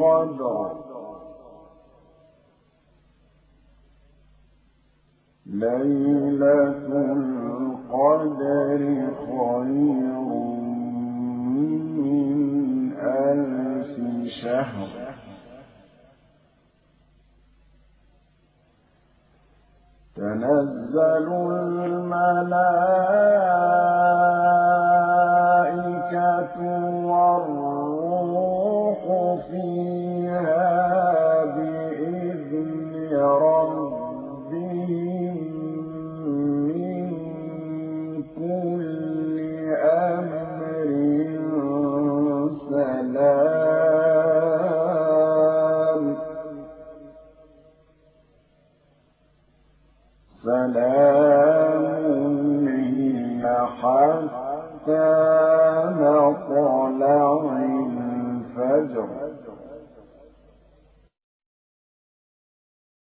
القدر ليلة القدر خير من ألف شهر. تنزل الملائكة سلام سلام هي حتى مطلع الفجر.